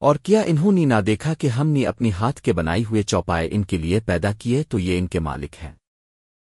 اور کیا انہوں نے نہ دیکھا کہ ہم نے اپنی ہاتھ کے بنائی ہوئے چوپائے ان کے لیے پیدا کیے تو یہ ان کے مالک ہیں۔